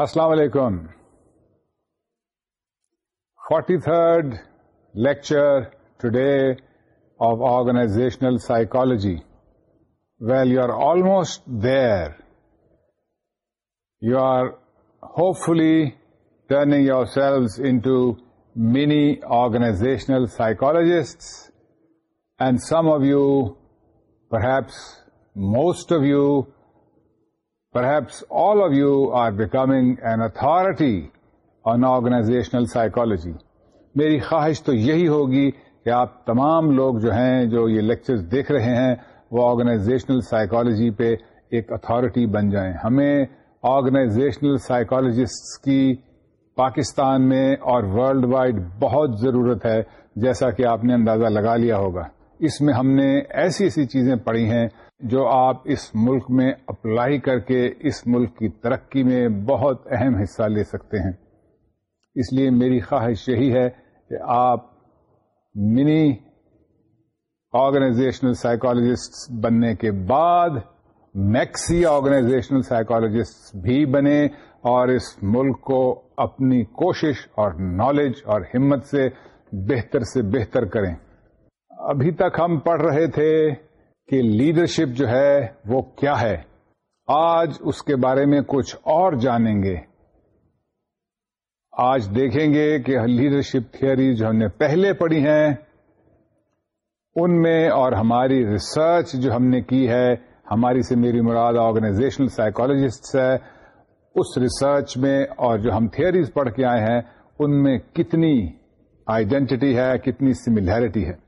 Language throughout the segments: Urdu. السلام علیکم forty third lecture today of organisational psychology well you are almost there you are hopefully turning your selves into many organisational psychologists and some of you perhaps most of you perhaps all all of you are becoming an authority on organisational میری خواہش تو یہی ہوگی کہ آپ تمام لوگ جو ہیں جو یہ لیکچرز دیکھ رہے ہیں وہ آرگنائزیشنل سائیکالوجی پہ ایک اتارٹی بن جائیں ہمیں آرگنائزیشنل سائیکالوجسٹ کی پاکستان میں اور ورلڈ وائڈ بہت ضرورت ہے جیسا کہ آپ نے اندازہ لگا لیا ہوگا اس میں ہم نے ایسی ایسی چیزیں پڑھی ہیں جو آپ اس ملک میں اپلائی کر کے اس ملک کی ترقی میں بہت اہم حصہ لے سکتے ہیں اس لیے میری خواہش یہی ہے کہ آپ منی آرگنائزیشنل سائیکالوجسٹ بننے کے بعد میکسی آرگنائزیشنل سائیکالوجسٹ بھی بنے اور اس ملک کو اپنی کوشش اور نالج اور ہمت سے بہتر سے بہتر کریں ابھی تک ہم پڑھ رہے تھے کہ لیڈرشپ جو ہے وہ کیا ہے آج اس کے بارے میں کچھ اور جانیں گے آج دیکھیں گے کہ لیڈرشپ تھیوری جو ہم نے پہلے پڑھی ہیں ان میں اور ہماری ریسرچ جو ہم نے کی ہے ہماری سے میری مراد آرگنائزیشنل سائیکولوجسٹ ہے اس ریسرچ میں اور جو ہم تھیئریز پڑھ کے آئے ہیں ان میں کتنی آئیڈینٹی ہے کتنی سملیرٹی ہے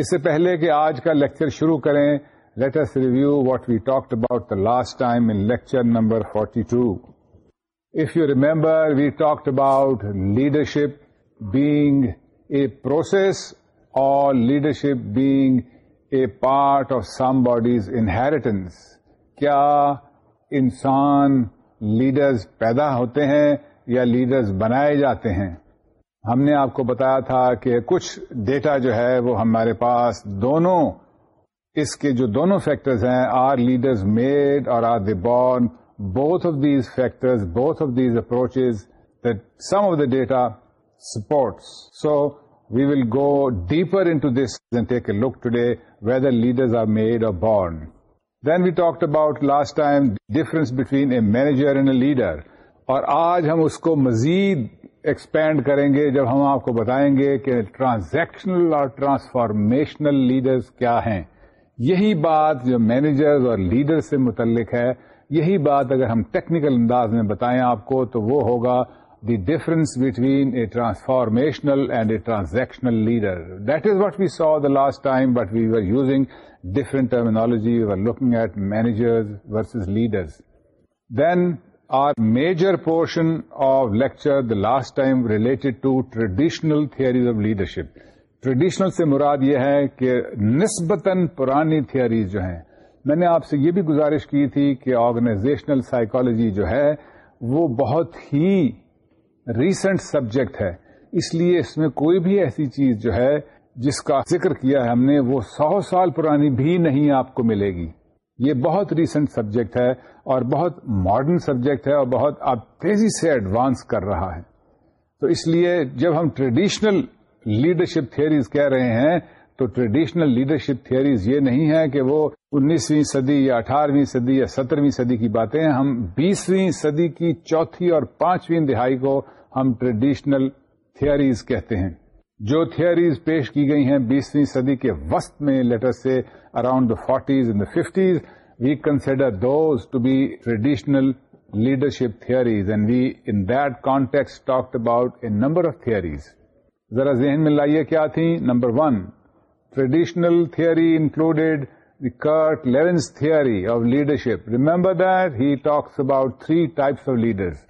اس سے پہلے کہ آج کا لیکچر شروع کریں let's review what we talked about the last time in lecture number forty two if you remember we talk about leadership being a process اور leadership being a part of somebody's inheritance کیا انسان لیڈرز پیدا ہوتے ہیں یا لیڈرز بنائے جاتے ہیں ہم نے آپ کو بتایا تھا کہ کچھ ڈیٹا جو ہے وہ ہمارے پاس دونوں اس کے جو دونوں فیکٹرز ہیں آر لیڈرز میڈ اور are they born both of these factors both of these approach some of the data supports so we will go deeper into this take a look today whether leaders are made اور born then we talk about last time difference between a manager and a leader اور آج ہم اس کو مزید ایکسپینڈ کریں گے جب ہم آپ کو بتائیں گے کہ ٹرانزیکشنل اور ٹرانسفارمیشنل لیڈرز کیا ہیں یہی بات جو مینیجرز اور لیڈر سے متعلق ہے یہی بات اگر ہم ٹیکنیکل انداز میں بتائیں آپ کو تو وہ ہوگا the difference between a transformational and a transactional leader that is what we saw the last time but we are using different terminology we are looking at managers versus leaders then are major portion of lecture the last time related to traditional theories of leadership traditional سے مراد یہ ہے کہ نسبتاً پرانی theories جو ہیں میں نے آپ سے یہ بھی گزارش کی تھی کہ آرگنائزیشنل سائیکالوجی جو ہے وہ بہت ہی ریسنٹ سبجیکٹ ہے اس لیے اس میں کوئی بھی ایسی چیز جو ہے جس کا ذکر کیا ہے ہم نے وہ سو سال پرانی بھی نہیں آپ کو ملے گی یہ بہت ریسنٹ سبجیکٹ ہے اور بہت ماڈرن سبجیکٹ ہے اور بہت اب تیزی سے ایڈوانس کر رہا ہے تو اس لیے جب ہم ٹریڈیشنل لیڈرشپ تھیئریز کہہ رہے ہیں تو ٹریڈیشنل لیڈرشپ تھیئریز یہ نہیں ہے کہ وہ انیسویں صدی یا اٹھارہویں صدی یا سترویں صدی کی باتیں ہیں ہم بیسویں صدی کی چوتھی اور پانچویں دہائی کو ہم ٹریڈیشنل تھیئریز کہتے ہیں جو تھیئریز پیش کی گئی ہیں بیسویں صدی کے وسط میں لیٹر سے around the forties and the fifties we consider those to be traditional leadership theories and we in دانٹیکس talked about a number of theories ذرا ذہن میں لائیے کیا تھیں number one traditional theory included Kurt Lewin's theory of leadership remember that he talks about three types of leaders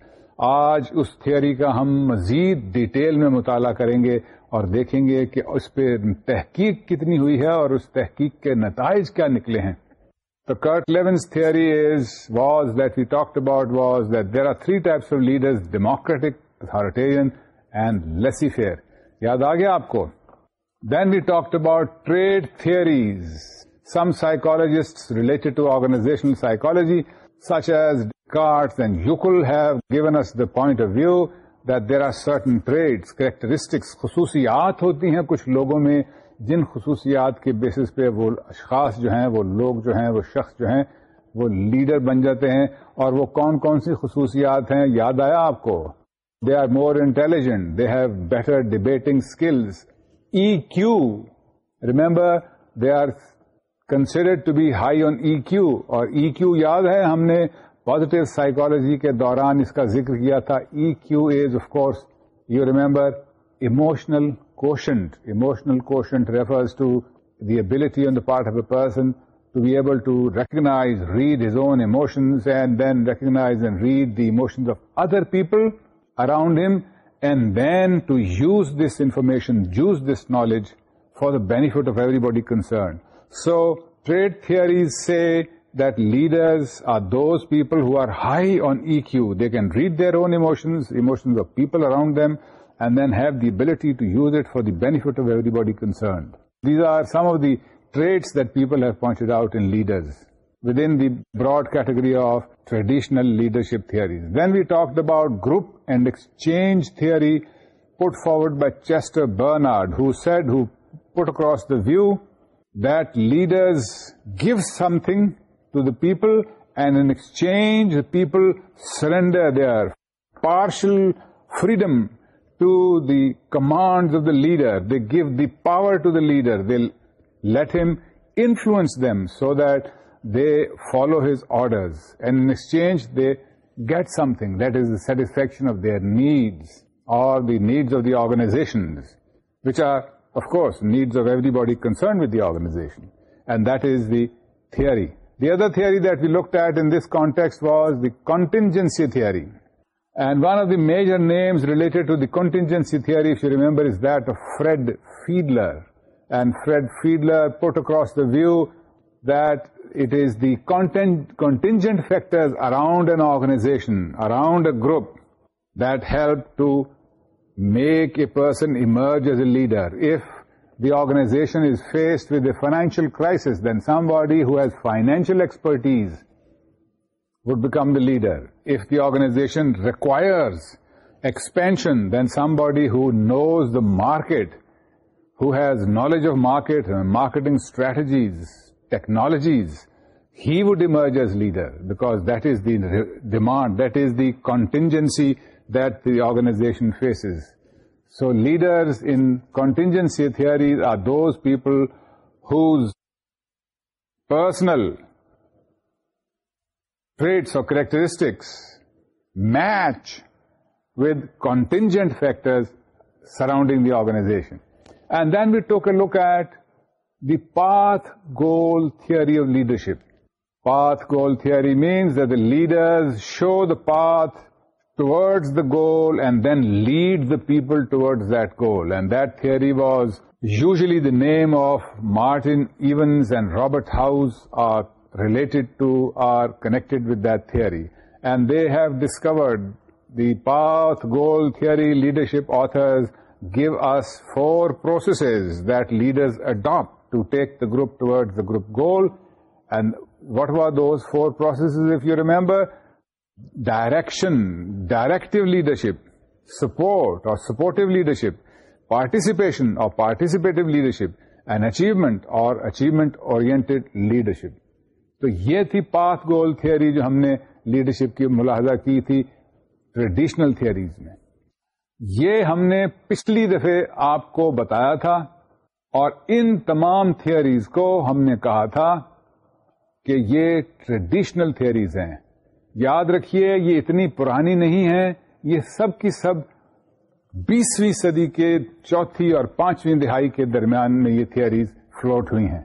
آج اس تھیئری کا ہم مزید ڈیٹیل میں مطالعہ کریں گے اور دیکھیں گے کہ اس پہ تحقیق کتنی ہوئی ہے اور اس تحقیق کے نتائج کیا نکلے ہیں the Kurt Lewin's theory is was let you talk about was that there are three types of leaders democratic authoritarian and laissez-faire یاد آ گیا آپ کو then we talk about trait theories some psychologists related to organisational psychology such as card then you could have given us the point of view that there are certain trait characteristics خصوصیات ہوتی ہیں کچھ لوگوں میں جن خصوصیات کے بیسس پہ وہ اشخاص جو ہیں وہ لوگ جو ہیں وہ شخص جو ہیں وہ لیڈر بن جاتے ہیں اور وہ کون کون سی خصوصیات ہیں یاد آیا آپ کو they are more intelligent they have better debating skills E Q remember they are considered to be high on E Q اور ای e کیو یاد ہے ہم نے پازیٹو سائیکالوجی کے دوران اس کا ذکر کیا تھا E Q is of course you remember emotional Quotient, emotional quotient refers to the ability on the part of a person to be able to recognize, read his own emotions and then recognize and read the emotions of other people around him, and then to use this information, use this knowledge for the benefit of everybody concerned. So, trade theories say that leaders are those people who are high on EQ. They can read their own emotions, emotions of people around them, and then have the ability to use it for the benefit of everybody concerned. These are some of the traits that people have pointed out in leaders within the broad category of traditional leadership theories. Then we talked about group and exchange theory put forward by Chester Bernard, who put across the view that leaders give something to the people, and in exchange the people surrender their partial freedom to the commands of the leader. They give the power to the leader. They let him influence them so that they follow his orders. And in exchange, they get something, that is the satisfaction of their needs or the needs of the organizations, which are, of course, needs of everybody concerned with the organization. And that is the theory. The other theory that we looked at in this context was the contingency theory. And one of the major names related to the contingency theory, if you remember, is that of Fred Fiedler. And Fred Fiedler put across the view that it is the contingent factors around an organization, around a group, that help to make a person emerge as a leader. If the organization is faced with a financial crisis, then somebody who has financial expertise would become the leader. If the organization requires expansion, then somebody who knows the market, who has knowledge of market, marketing strategies, technologies, he would emerge as leader, because that is the demand, that is the contingency that the organization faces. So leaders in contingency theory are those people whose personal traits or characteristics match with contingent factors surrounding the organization. And then we took a look at the path goal theory of leadership. Path goal theory means that the leaders show the path towards the goal and then lead the people towards that goal. And that theory was usually the name of Martin Evans and Robert House, are related to or connected with that theory. And they have discovered the path, goal, theory, leadership authors give us 4 processes that leaders adopt to take the group towards the group goal. And what were those 4 processes, if you remember? Direction, directive leadership, support or supportive leadership, participation or participative leadership, and achievement or achievement-oriented leadership. تو یہ تھی پاتھ گول تھیوری جو ہم نے لیڈرشپ کی ملاحظہ کی تھی ٹریڈیشنل تھیوریز میں یہ ہم نے پچھلی دفعہ آپ کو بتایا تھا اور ان تمام تھیوریز کو ہم نے کہا تھا کہ یہ ٹریڈیشنل تھیوریز ہیں یاد رکھیے یہ اتنی پرانی نہیں ہے یہ سب کی سب بیسویں صدی کے چوتھی اور پانچویں دہائی کے درمیان میں یہ تھیوریز فلوٹ ہوئی ہیں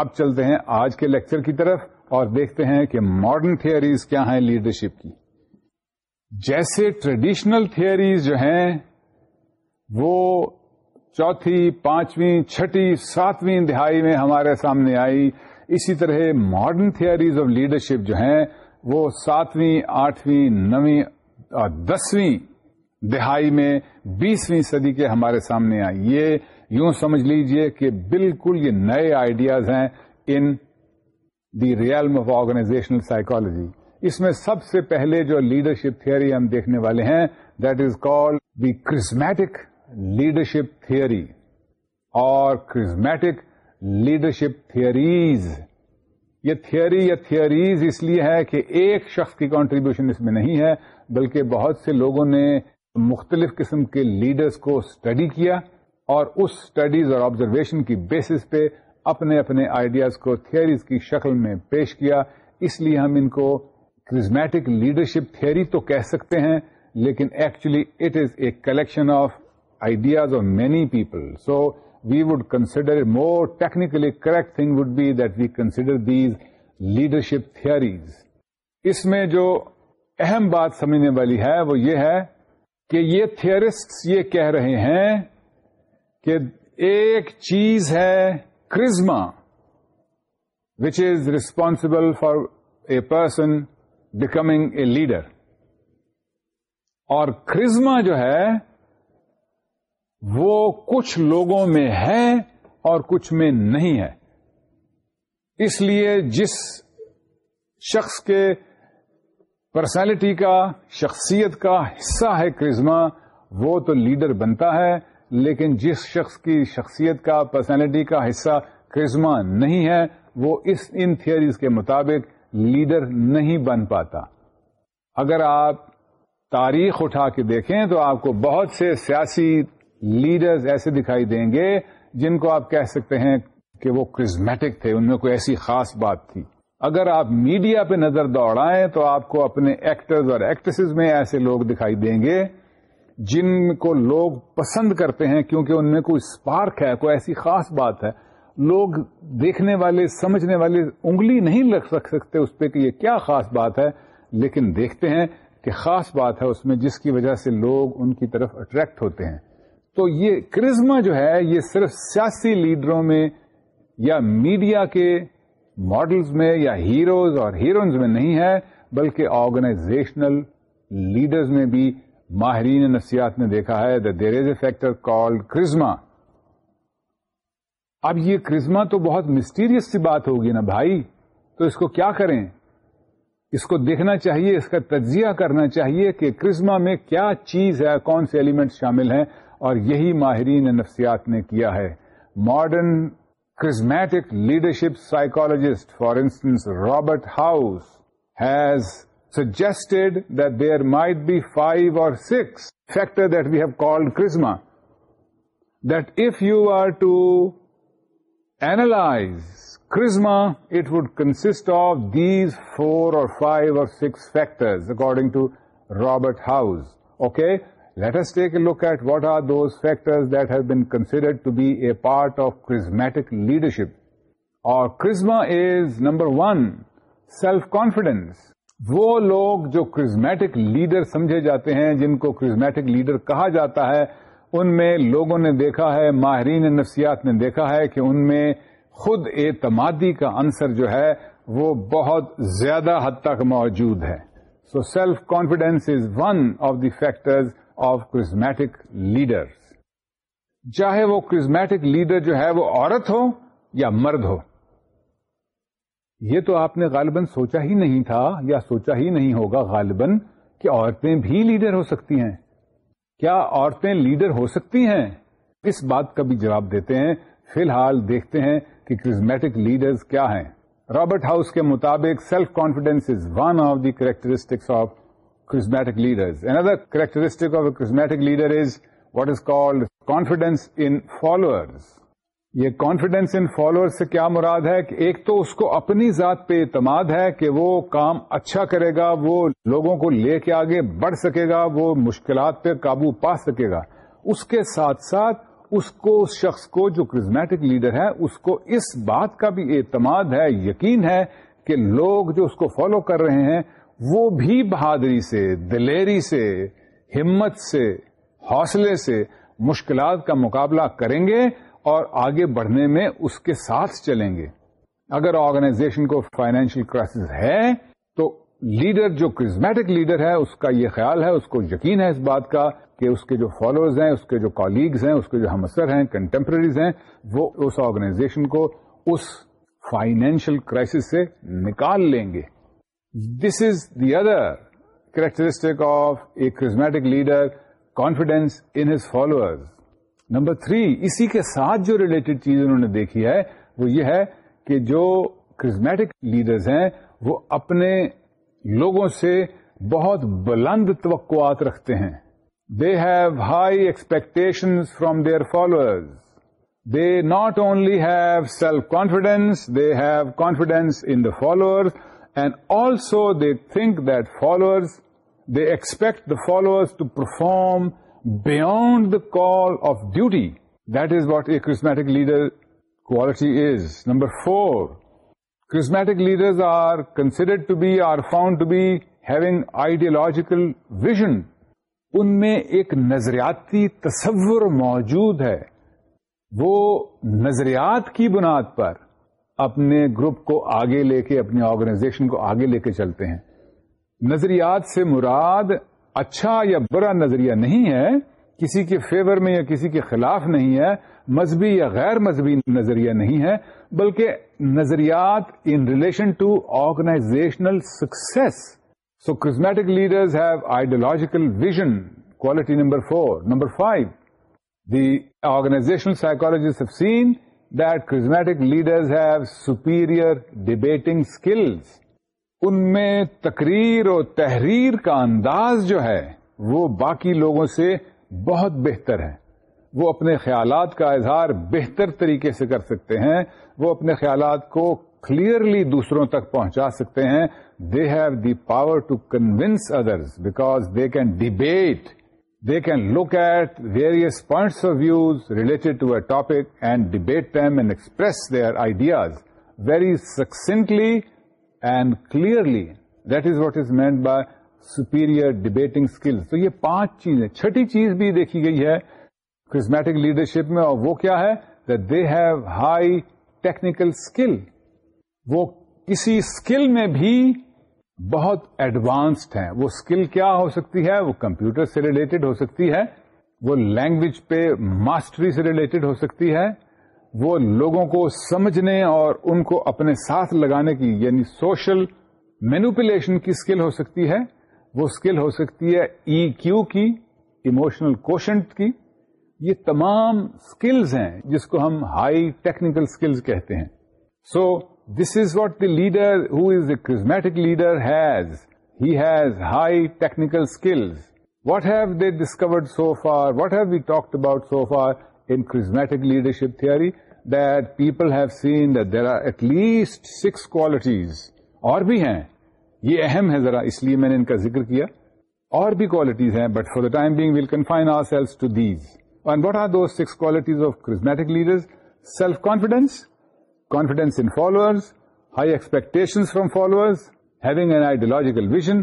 اب چلتے ہیں آج کے لیکچر کی طرف اور دیکھتے ہیں کہ ماڈرن تھیئریز کیا ہیں لیڈرشپ کی جیسے ٹریڈیشنل تھیئریز جو ہیں وہ چوتھی پانچویں چھٹی ساتویں دہائی میں ہمارے سامنے آئی اسی طرح ماڈرن تھیئریز آف لیڈرشپ جو ہیں وہ ساتویں آٹھویں نویں اور دسویں دہائی میں بیسویں صدی کے ہمارے سامنے آئی یہ یوں سمجھ لیجئے کہ بالکل یہ نئے آئیڈیاز ہیں in the real of organisational psychology اس میں سب سے پہلے جو لیڈرشپ تھیئری ہم دیکھنے والے ہیں that is call the charismatic leadership theory اور کرزمیٹک لیڈرشپ تھیئریز یہ تھیئری یا تھیئریز اس لیے ہے کہ ایک شخص کی کانٹریبیوشن اس میں نہیں ہے بلکہ بہت سے لوگوں نے مختلف قسم کے لیڈرز کو اسٹڈی کیا اور اس اسٹڈیز اور آبزرویشن کی بیسس پہ اپنے اپنے آئیڈیاز کو تھیئریز کی شکل میں پیش کیا اس لیے ہم ان کو کرزمیٹک لیڈرشپ تھیئری تو کہہ سکتے ہیں لیکن actually it is a collection of ideas of many people so we would consider more technically correct thing would be that we consider these leadership theories اس میں جو اہم بات سمجھنے والی ہے وہ یہ ہے کہ یہ تھیئرسٹ یہ کہہ رہے ہیں کہ ایک چیز ہے charisma which is responsible for a person becoming a leader اور کرزما جو ہے وہ کچھ لوگوں میں ہے اور کچھ میں نہیں ہے اس لیے جس شخص کے پرسنالٹی کا شخصیت کا حصہ ہے کرزما وہ تو لیڈر بنتا ہے لیکن جس شخص کی شخصیت کا پرسنالٹی کا حصہ کرزما نہیں ہے وہ اس ان تھیوریز کے مطابق لیڈر نہیں بن پاتا اگر آپ تاریخ اٹھا کے دیکھیں تو آپ کو بہت سے سیاسی لیڈرز ایسے دکھائی دیں گے جن کو آپ کہہ سکتے ہیں کہ وہ کرزمیٹک تھے ان میں کوئی ایسی خاص بات تھی اگر آپ میڈیا پہ نظر دوڑائیں تو آپ کو اپنے ایکٹرز اور ایکٹریس میں ایسے لوگ دکھائی دیں گے جن کو لوگ پسند کرتے ہیں کیونکہ ان میں کوئی اسپارک ہے کوئی ایسی خاص بات ہے لوگ دیکھنے والے سمجھنے والے انگلی نہیں رکھ سکتے اس پہ کہ یہ کیا خاص بات ہے لیکن دیکھتے ہیں کہ خاص بات ہے اس میں جس کی وجہ سے لوگ ان کی طرف اٹریکٹ ہوتے ہیں تو یہ کرزما جو ہے یہ صرف سیاسی لیڈروں میں یا میڈیا کے ماڈلز میں یا ہیروز اور ہیروئنز میں نہیں ہے بلکہ آرگنائزیشنل لیڈرز میں بھی ماہرین نفسیات نے دیکھا ہے the there is a factor called charisma اب یہ کرزما تو بہت مسٹیریس سی بات ہوگی نا بھائی تو اس کو کیا کریں اس کو دیکھنا چاہیے اس کا تجزیہ کرنا چاہیے کہ کرزما میں کیا چیز ہے کون سے ایلیمنٹ شامل ہیں اور یہی ماہرین نفسیات نے کیا ہے modern charismatic leadership psychologist for instance Robert House has suggested that there might be 5 or 6 factors that we have called charisma, that if you are to analyze charisma, it would consist of these 4 or 5 or 6 factors, according to Robert House. Okay, let us take a look at what are those factors that have been considered to be a part of charismatic leadership. Or charisma is, number 1, self-confidence. وہ لوگ جو کرزمیٹک لیڈر سمجھے جاتے ہیں جن کو کرزمیٹک لیڈر کہا جاتا ہے ان میں لوگوں نے دیکھا ہے ماہرین نفسیات نے دیکھا ہے کہ ان میں خود اعتمادی کا عنصر جو ہے وہ بہت زیادہ حد تک موجود ہے so self confidence is one of the factors of charismatic leader چاہے وہ کرزمیٹک لیڈر جو ہے وہ عورت ہو یا مرد ہو یہ تو آپ نے غالباً سوچا ہی نہیں تھا یا سوچا ہی نہیں ہوگا غالباً کہ عورتیں بھی لیڈر ہو سکتی ہیں کیا عورتیں لیڈر ہو سکتی ہیں اس بات کا بھی جواب دیتے ہیں فی الحال دیکھتے ہیں کہ کرزمیٹک لیڈر کیا ہیں رابرٹ ہاؤس کے مطابق self confidence is one of the characteristics of charismatic leaders another characteristic of a charismatic leader is what is called confidence in followers یہ کانفیڈینس ان فالوور سے کیا مراد ہے کہ ایک تو اس کو اپنی ذات پہ اعتماد ہے کہ وہ کام اچھا کرے گا وہ لوگوں کو لے کے آگے بڑھ سکے گا وہ مشکلات پہ قابو پا سکے گا اس کے ساتھ ساتھ اس کو اس شخص کو جو کرزمیٹک لیڈر ہے اس کو اس بات کا بھی اعتماد ہے یقین ہے کہ لوگ جو اس کو فالو کر رہے ہیں وہ بھی بہادری سے دلیری سے ہمت سے حوصلے سے مشکلات کا مقابلہ کریں گے اور آگے بڑھنے میں اس کے ساتھ چلیں گے اگر آرگنائزیشن کو فائنینشیل کرائس ہے تو لیڈر جو کرزمیٹک لیڈر ہے اس کا یہ خیال ہے اس کو یقین ہے اس بات کا کہ اس کے جو فالوورز ہیں اس کے جو کالیگز ہیں اس کے جو ہمسر ہیں کنٹمپرریز ہیں وہ اس آرگنائزیشن کو اس فائنینشیل کرائسس سے نکال لیں گے دس is the other characteristic of a charismatic leader confidence in his followers number three اسی کے ساتھ جو ریلیٹڈ چیز انہوں نے دیکھی ہے وہ یہ ہے کہ جو کرزمیٹک لیڈرز ہیں وہ اپنے لوگوں سے بہت بلند توقعات رکھتے ہیں they have high expectation from their followers they not only have self confidence they have confidence in the followers and also they think that followers they expect the followers to perform beyond the call of duty. That is what a charismatic leader quality is. Number four, charismatic leaders are considered to be, are found to be having ideological vision. ان میں ایک نظریاتی تصور موجود ہے وہ نظریات کی بنیاد پر اپنے گروپ کو آگے لے کے اپنے آرگنائزیشن کو آگے لے کے چلتے ہیں نظریات سے مراد اچھا یا برا نظریہ نہیں ہے کسی کے فیور میں یا کسی کے خلاف نہیں ہے مذہبی یا غیر مذہبی نظریہ نہیں ہے بلکہ نظریات in relation to organizational success so charismatic leaders have ideological vision quality number four number five the organizational psychologist have seen that charismatic leaders have superior debating skills ان میں تقریر اور تحریر کا انداز جو ہے وہ باقی لوگوں سے بہت بہتر ہے وہ اپنے خیالات کا اظہار بہتر طریقے سے کر سکتے ہیں وہ اپنے خیالات کو کلیئرلی دوسروں تک پہنچا سکتے ہیں they have the power to convince others because they can debate they can look at various points of views related to a topic and debate time and express their ideas very succinctly and clearly that is what is meant by superior debating skill تو یہ پانچ چیزیں چھٹی چیز بھی دیکھی گئی ہے کرزمیٹک لیڈرشپ میں اور وہ کیا ہے they have high technical skill وہ کسی اسکل میں بھی بہت ایڈوانسڈ ہیں وہ اسکل کیا ہو سکتی ہے وہ کمپیوٹر سے ریلیٹڈ ہو سکتی ہے وہ لینگویج پہ ماسٹری سے ریلیٹڈ ہو سکتی ہے وہ لوگوں کو سمجھنے اور ان کو اپنے ساتھ لگانے کی یعنی سوشل مینوپولیشن کی اسکل ہو سکتی ہے وہ اسکل ہو سکتی ہے ای e کیو کی ایموشنل کوشنٹ کی یہ تمام اسکلز ہیں جس کو ہم ہائی ٹیکنیکل اسکلز کہتے ہیں so this is what the leader who is a charismatic leader has he has high technical skills what have they discussed so far what have we talked about so far in charismatic leadership three that people have Saint there are at least six qualities اور بھی ہیں یہ اہم ہے ذرا اس لیے میں نے ان کا ذکر کیا اور بھی کوالٹیز ہیں but for the time being well confine ourselves to these one what are those six qualities of charismatic leader self confidence confidence in followers high expectation from followers having an ideological vision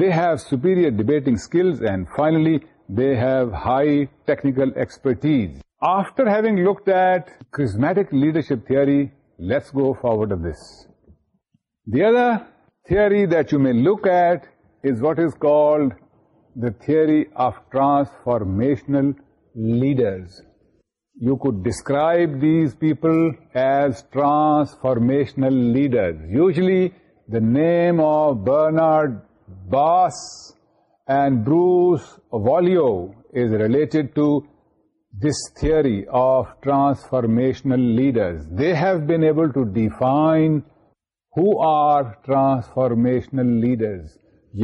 they have superior debating skills and finally they have high technical expertise After having looked at charismatic leadership theory, let's go forward of this. The other theory that you may look at is what is called the theory of transformational leaders. You could describe these people as transformational leaders. Usually the name of Bernard Bass and Bruce Volio is related to this three of transformational leader they have been able to define who are transformational leaders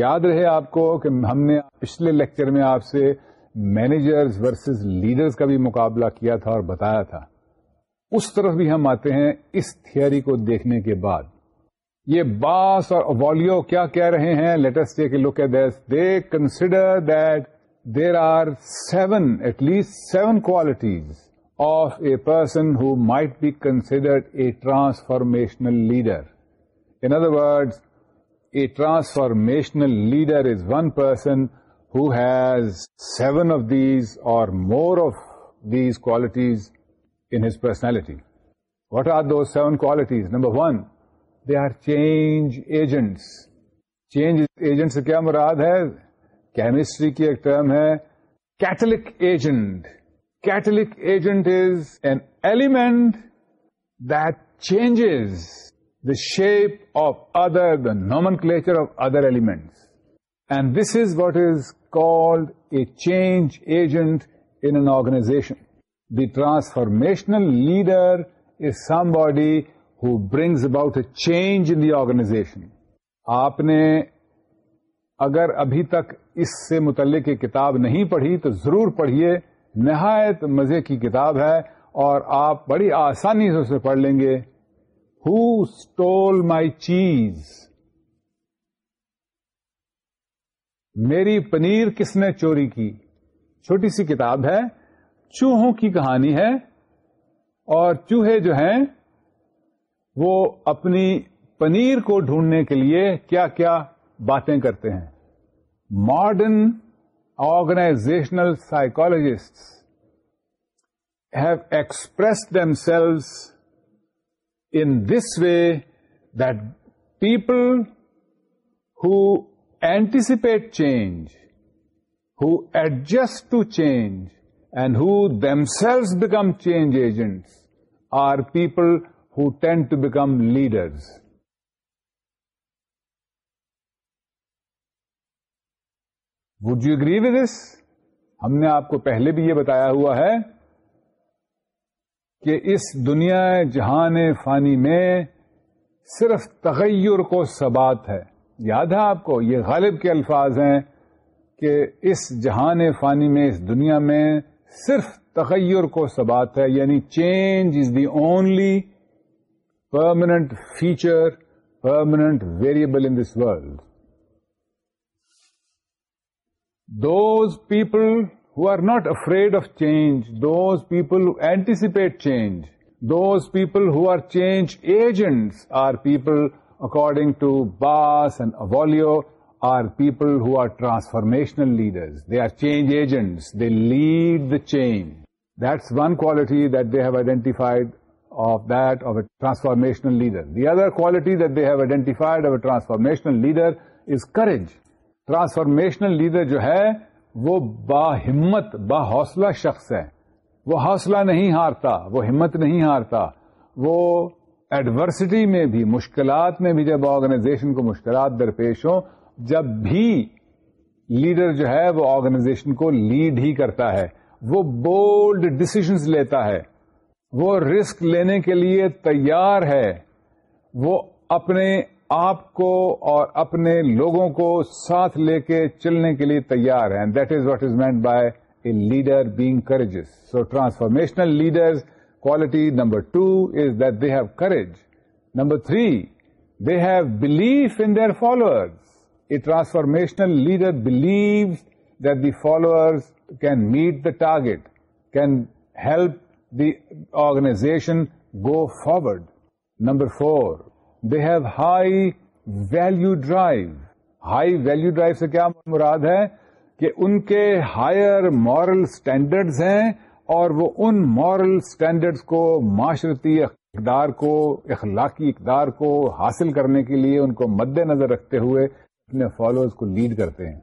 یاد رہے آپ کو کہ ہم نے پچھلے لیکچر میں آپ سے مینیجرز ورسز لیڈرز کا بھی مقابلہ کیا تھا اور بتایا تھا اس طرف بھی ہم آتے ہیں اس تھیئری کو دیکھنے کے بعد یہ باس اور والیو کیا کہہ رہے ہیں لیٹرسے کے this they consider that there are seven at least seven qualities of a person who might be considered a transformational leader in other word a transformational leader is one person has seven of these or more of these qualities in his personality what are those seven qualities number one they are change agents change agent سے کیا مراد ہے کیمسٹری کی ایک ٹرم ہے catalytic agent catalytic agent is an element that دینج the shape of other the nomenclature of other element and this is what is called a change agent in an organization the transformational leader is somebody who brings about a change in the organization آپ نے اگر ابھی تک اس سے متعلق یہ کتاب نہیں پڑھی تو ضرور پڑھیے نہایت مزے کی کتاب ہے اور آپ بڑی آسانی سے اسے پڑھ لیں گے ہو اسٹول مائی چیز میری پنیر کس نے چوری کی چھوٹی سی کتاب ہے چوہوں کی کہانی ہے اور چوہے جو ہیں وہ اپنی پنیر کو ڈھونڈنے کے لیے کیا کیا باتیں کرتے ہیں Modern organizational psychologists have expressed themselves in this way that people who anticipate change, who adjust to change, and who themselves become change agents are people who tend to become leaders. Would you agree with this ہم نے آپ کو پہلے بھی یہ بتایا ہوا ہے کہ اس دنیا جہان فانی میں صرف تغیر کو سبات ہے یاد ہے آپ کو یہ غالب کے الفاظ ہیں کہ اس جہان فانی میں اس دنیا میں صرف تغیر کو سبات ہے یعنی change is the only permanent feature permanent variable in this world Those people who are not afraid of change, those people who anticipate change, those people who are change agents are people, according to Bass and Avolio, are people who are transformational leaders. They are change agents. They lead the change. That's one quality that they have identified of a transformational leader. The other quality that they have identified of a transformational leader is courage. Transformational leader جو ہے وہ با ہمت با حوصلہ شخص ہے وہ حوصلہ نہیں ہارتا وہ ہمت نہیں ہارتا وہ ایڈورسٹی میں بھی مشکلات میں بھی جب آرگنائزیشن کو مشکلات درپیش ہوں جب بھی لیڈر جو ہے وہ آرگنائزیشن کو لیڈ ہی کرتا ہے وہ بولڈ ڈسیزنس لیتا ہے وہ رسک لینے کے لیے تیار ہے وہ اپنے آپ کو اور اپنے لوگوں کو ساتھ لے کے چلنے کے لیے تیار ہیں that is what is meant by a leader being courageous so transformational leaders quality number two is that they have courage number three they have belief in their followers a transformational leader believes that the followers can meet the target can help the organization go forward number four high value drive high value drive سے کیا مراد ہے کہ ان کے ہائر moral اسٹینڈرڈز ہیں اور وہ ان moral standards کو معاشرتی اقدار کو اخلاقی اقدار کو حاصل کرنے کے لیے ان کو مد نظر رکھتے ہوئے اپنے فالوئر کو لیڈ کرتے ہیں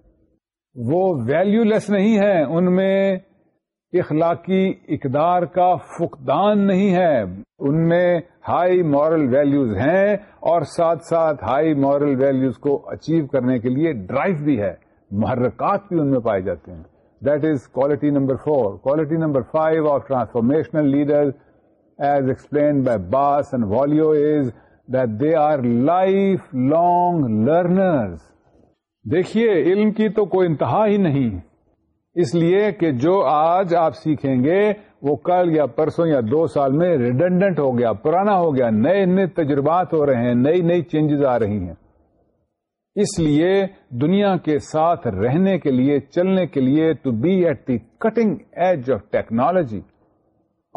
وہ ویلو لیس نہیں ہے ان میں اخلاقی اقدار کا فقدان نہیں ہے ان میں ہائی مارل ویلوز ہیں اور ساتھ ساتھ ہائی مارل ویلوز کو اچیو کرنے کے لیے ڈرائیو بھی ہے محرکات بھی ان میں پائے جاتے ہیں that is quality number four quality number five of transformational leader as explained by Bass and Avolio is that they are life long learners دیکھیے علم کی تو کوئی انتہا ہی نہیں اس لیے کہ جو آج آپ سیکھیں گے وہ کل یا پرسوں یا دو سال میں ریڈنڈنٹ ہو گیا پرانا ہو گیا نئے نئے تجربات ہو رہے ہیں نئی نئی چینجز آ رہی ہیں اس لیے دنیا کے ساتھ رہنے کے لیے چلنے کے لیے to be at the cutting edge of technology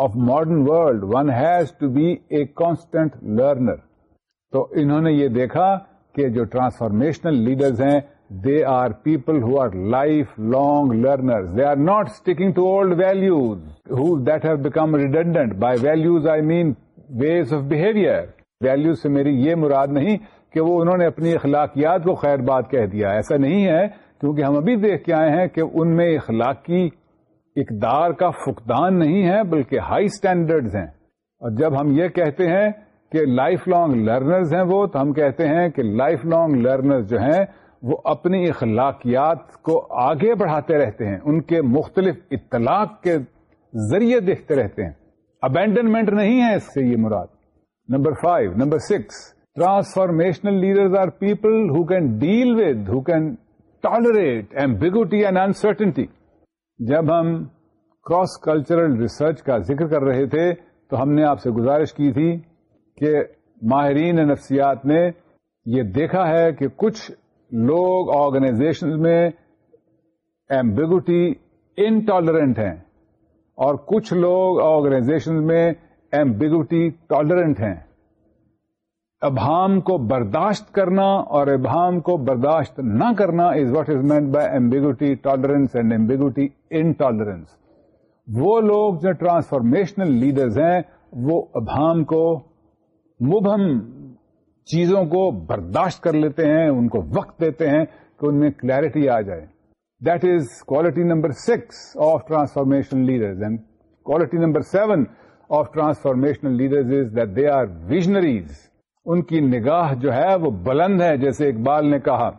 of modern world one has to be a constant learner تو انہوں نے یہ دیکھا کہ جو ٹرانسفارمیشنل لیڈرز ہیں they are people who are life long They they are not sticking to old values that have become redundant. By values I mean ways of behaviour values سے میری یہ مراد نہیں کہ وہ انہوں نے اپنی اخلاقیات کو خیر بات کہہ دیا ایسا نہیں ہے کیونکہ ہم ابھی دیکھ کے آئے ہیں کہ ان میں اخلاقی اقدار کا فقدان نہیں ہے بلکہ ہائی اسٹینڈرڈز ہیں اور جب ہم یہ کہتے ہیں کہ لائف لانگ لرنرز ہیں وہ تو ہم کہتے ہیں کہ لائف لانگ لرنرز جو ہیں وہ اپنی اخلاقیات کو آگے بڑھاتے رہتے ہیں ان کے مختلف اطلاق کے ذریعے دیکھتے رہتے ہیں ابینڈنمنٹ نہیں ہے اس سے یہ مراد number five number six transformational leader are people who can deal with who can tolerate ambiguity بگوٹی and uncertainty جب ہم کراس کلچرل ریسرچ کا ذکر کر رہے تھے تو ہم نے آپ سے گزارش کی تھی کہ ماہرین نفسیات نے یہ دیکھا ہے کہ کچھ لوگ آرگنائزیشن میں ایمبیگوٹی انٹالرنٹ ہیں اور کچھ لوگ آرگنائزیشن میں ایمبیگوٹی ٹالرنٹ ہیں ابہام کو برداشت کرنا اور ابہام کو برداشت نہ کرنا is what is meant by ambiguity tolerance and ambiguity intolerance وہ لوگ جو ٹرانسفارمیشنل لیڈرز ہیں وہ ابہام کو مبہم چیزوں کو برداشت کر لیتے ہیں ان کو وقت دیتے ہیں کہ ان میں کلیرٹی آ جائے that is quality number six of leaders leader quality number seven of transformational leaders that they are visionaries ان کی نگاہ جو ہے وہ بلند ہے جیسے اقبال نے کہا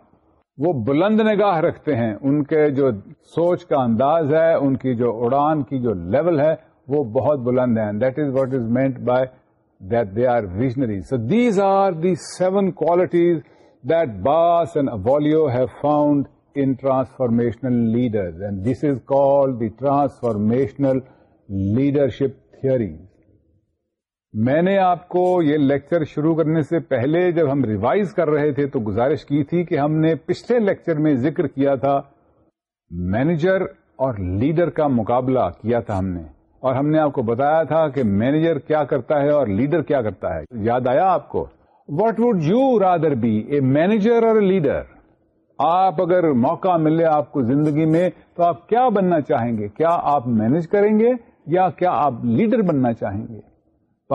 وہ بلند نگاہ رکھتے ہیں ان کے جو سوچ کا انداز ہے ان کی جو اڑان کی جو لیول ہے وہ بہت بلند ہے that is what is meant by ر So these are the seven qualities that Bass and Avolio have found in transformational leaders. And this is called the transformational leadership theory. میں نے آپ کو یہ لیکچر شروع کرنے سے پہلے جب ہم ریوائز کر رہے تھے تو گزارش کی تھی کہ ہم نے پچھلے لیکچر میں ذکر کیا تھا مینیجر اور لیڈر کا مقابلہ کیا تھا ہم نے اور ہم نے آپ کو بتایا تھا کہ مینیجر کیا کرتا ہے اور لیڈر کیا کرتا ہے یاد آیا آپ کو what would you rather be a manager or a leader آپ اگر موقع ملے آپ کو زندگی میں تو آپ کیا بننا چاہیں گے کیا آپ مینج کریں گے یا کیا آپ لیڈر بننا چاہیں گے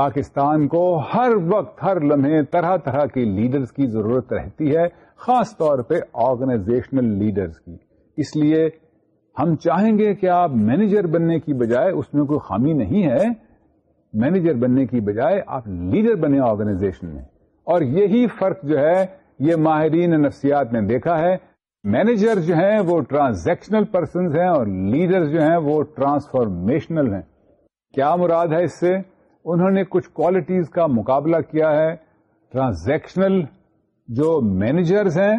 پاکستان کو ہر وقت ہر لمحے طرح طرح کے لیڈرز کی ضرورت رہتی ہے خاص طور پہ آرگنائزیشنل لیڈرز کی اس لیے ہم چاہیں گے کہ آپ مینیجر بننے کی بجائے اس میں کوئی خامی نہیں ہے مینیجر بننے کی بجائے آپ لیڈر بنے آرگنائزیشن میں اور یہی فرق جو ہے یہ ماہرین نفسیات نے دیکھا ہے مینیجر جو ہیں وہ ٹرانزیکشنل پرسنز ہیں اور لیڈر جو ہیں وہ ٹرانسفارمیشنل ہیں کیا مراد ہے اس سے انہوں نے کچھ کوالٹیز کا مقابلہ کیا ہے ٹرانزیکشنل جو مینیجرز ہیں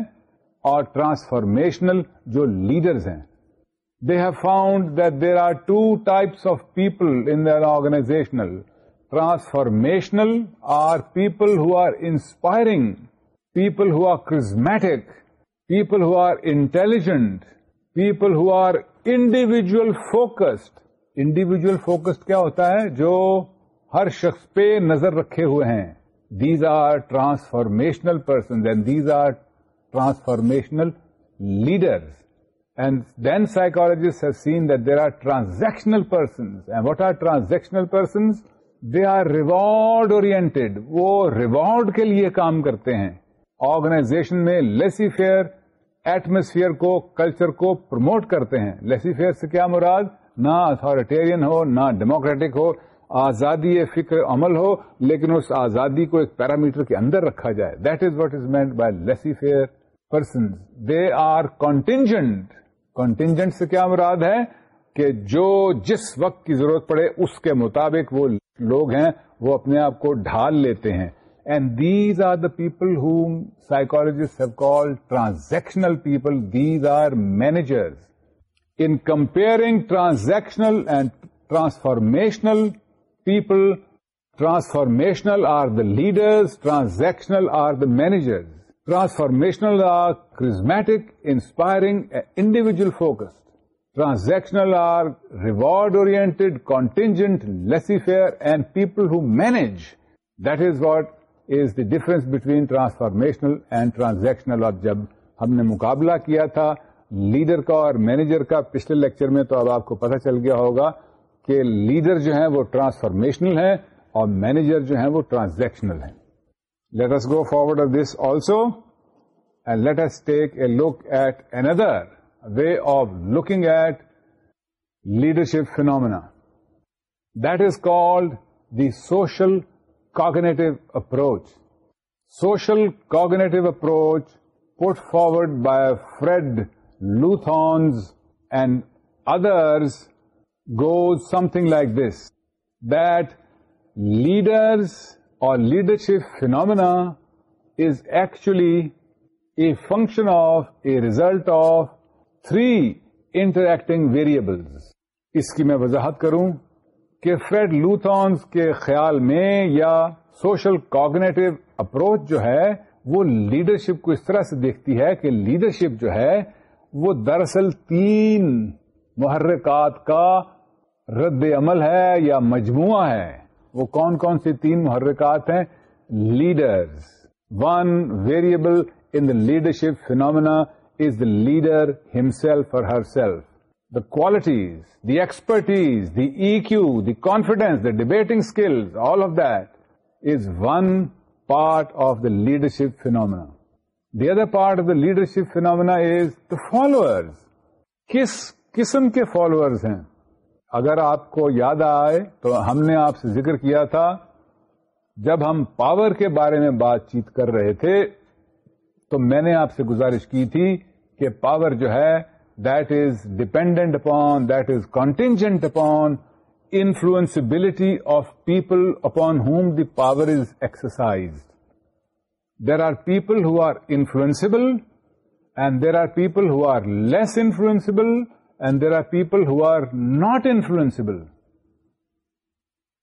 اور ٹرانسفارمیشنل جو لیڈرز ہیں there are two types of people in the organizational transformational are people who are inspiring people who are charismatic people her intelligent people who are individual focused individual focused کیا ہوتا ہے جو ہر شخص پہ نظر رکھے ہوئے ہیں these are transformational person then these are transformational leaders just has seen there are transactional persons what are transactional person they are reward وہ ریوارڈ کے لیے کام کرتے ہیں آرگنائزیشن میں لیسی فیئر ایٹموسفیئر کو کلچر کو پروموٹ کرتے ہیں لیسی فیئر سے کیا مراد نہ اتارٹیرین ہو نہ ڈیموکریٹک ہو آزادی فکر عمل ہو لیکن اس آزادی کو ایک پیرامیٹر کے اندر رکھا جائے that is what is meant by laissez faire persons they are contingent contingent سے کیا مراد ہے کہ جو جس وقت کی ضرورت پڑے اس کے مطابق وہ لوگ ہیں وہ اپنے آپ کو ڈھال لیتے ہیں and these are the people whom psychologist have call transactional people these are managers in comparing transactional and transformational people transformational are the leaders transactional are the managers transformational are charismatic inspiring individual focused transactional are reward award contingent laissez faire and people who manage that is what is the difference between transformational and transactional اور جب ہم نے مقابلہ کیا تھا لیڈر کا اور مینیجر کا پچھلے لیکچر میں تو اب آپ کو پتہ چل گیا ہوگا کہ لیڈر جو ہے وہ ٹرانسفارمیشنل ہیں اور مینیجر جو ہیں وہ ٹرانزیکشنل ہیں Let us go forward of this also, and let us take a look at another way of looking at leadership phenomena. That is called the social cognitive approach. Social cognitive approach put forward by Fred Luthons and others goes something like this, that leaders or leadership phenomena is actually a function of a result of three interacting variables اس کی میں وضاحت کروں کہ فریڈ لوتھونس کے خیال میں یا سوشل کوگنیٹو اپروچ جو ہے وہ لیڈرشپ کو اس طرح سے دیکھتی ہے کہ لیڈرشپ جو ہے وہ دراصل تین محرکات کا رد عمل ہے یا مجموعہ ہے وہ کون کون سی تین محرکات ہیں leaders one variable in the leadership phenomena is the leader himself or herself the qualities the expertise the E Q the confidence the debating skills all of that is one part of the leadership phenomena the other part of the leadership phenomena is the follower كس قسم کے فالوئرز ہیں اگر آپ کو یاد آئے تو ہم نے آپ سے ذکر کیا تھا جب ہم پاور کے بارے میں بات چیت کر رہے تھے تو میں نے آپ سے گزارش کی تھی کہ پاور جو ہے that is dependent upon that is contingent upon influenceability of people upon whom the power is exercise there are people who are influenceable and there are people who are less influenceable and there are people who are not influenceable.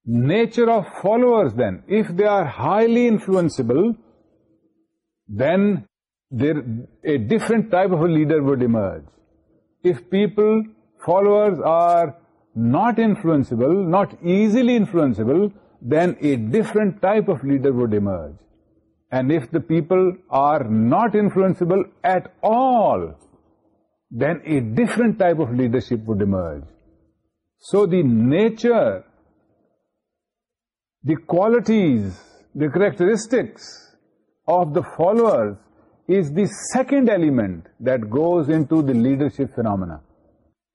Nature of followers then, if they are highly influenceable, then a different type of a leader would emerge. If people, followers are not influenceable, not easily influenceable, then a different type of leader would emerge. And if the people are not influenceable at all, then a different type of leadership would emerge. So the nature, the qualities, the characteristics of the followers is the second element that goes into the leadership phenomena.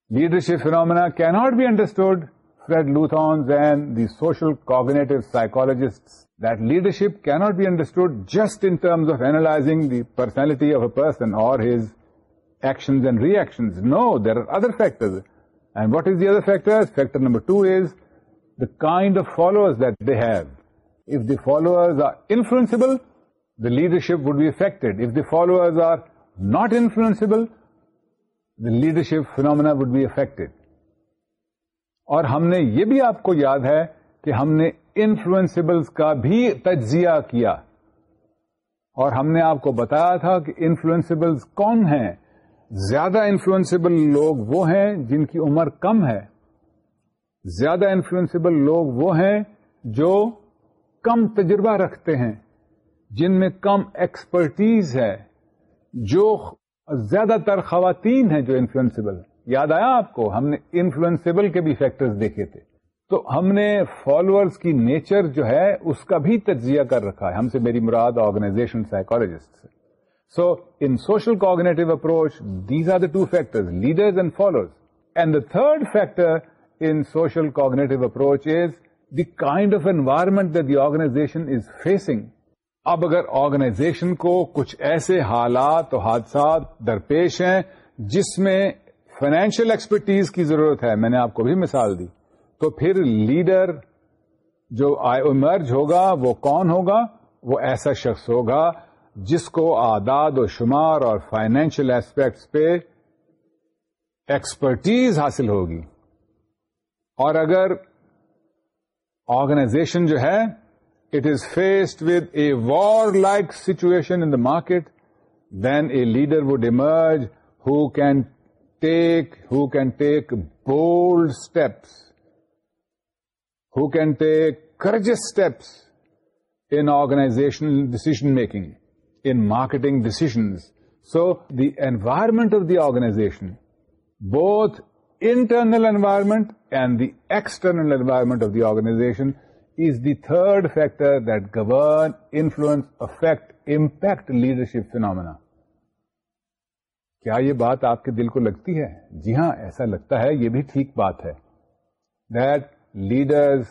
Leadership phenomena cannot be understood, Fred Luthans and the social cognitive psychologists, that leadership cannot be understood just in terms of analyzing the personality of a person or his there and ری factors. No there are other other other factor factor number two is the kind of follower that have. If the followers are influenceable the leadership would be affected. If the followers are not influenceable the leadership phenomena would be affected اور ہم نے یہ بھی آپ کو یاد ہے کہ ہم نے انفلوئنسبل کا بھی تجزیہ کیا اور ہم نے آپ کو بتایا تھا کہ انفلوئنسبل کون ہیں زیادہ انفلوئنسبل لوگ وہ ہیں جن کی عمر کم ہے زیادہ انفلوئنسبل لوگ وہ ہیں جو کم تجربہ رکھتے ہیں جن میں کم ایکسپرٹیز ہے جو زیادہ تر خواتین ہیں جو انفلوئنسبل یاد آیا آپ کو ہم نے انفلوئنسبل کے بھی فیکٹرز دیکھے تھے تو ہم نے فالوورز کی نیچر جو ہے اس کا بھی تجزیہ کر رکھا ہے ہم سے میری مراد آرگنائزیشن سائیکالوجسٹ سے so in social cognitive approach these are the two factor and and And and the third factor in social cognitive approach is the kind of environment the organization is facing اب اگر آرگنائزیشن کو کچھ ایسے حالات و حادثات درپیش ہیں جس میں فائنینشیل ایکسپرٹیز کی ضرورت ہے میں نے آپ کو بھی مثال دی تو پھر لیڈر جو آئی امرج ہوگا وہ کون ہوگا وہ ایسا شخص ہوگا جس کو آداد و شمار اور فائنینشیل ایسپیکٹس پہ ایکسپرٹیز حاصل ہوگی اور اگر آرگنائزیشن جو ہے it is faced with a war like situation in the market then a leader would emerge who can take who can take bold steps who can take courageous steps in organization decision making marketing decisions so the environment of the organization, both internal environment and the external environment of the organization is the third factor that govern influence affect impact leadership phenomena کیا یہ بات آپ کے دل کو لگتی ہے جی ہاں ایسا لگتا ہے یہ بھی ٹھیک بات ہے دیٹ لیڈرز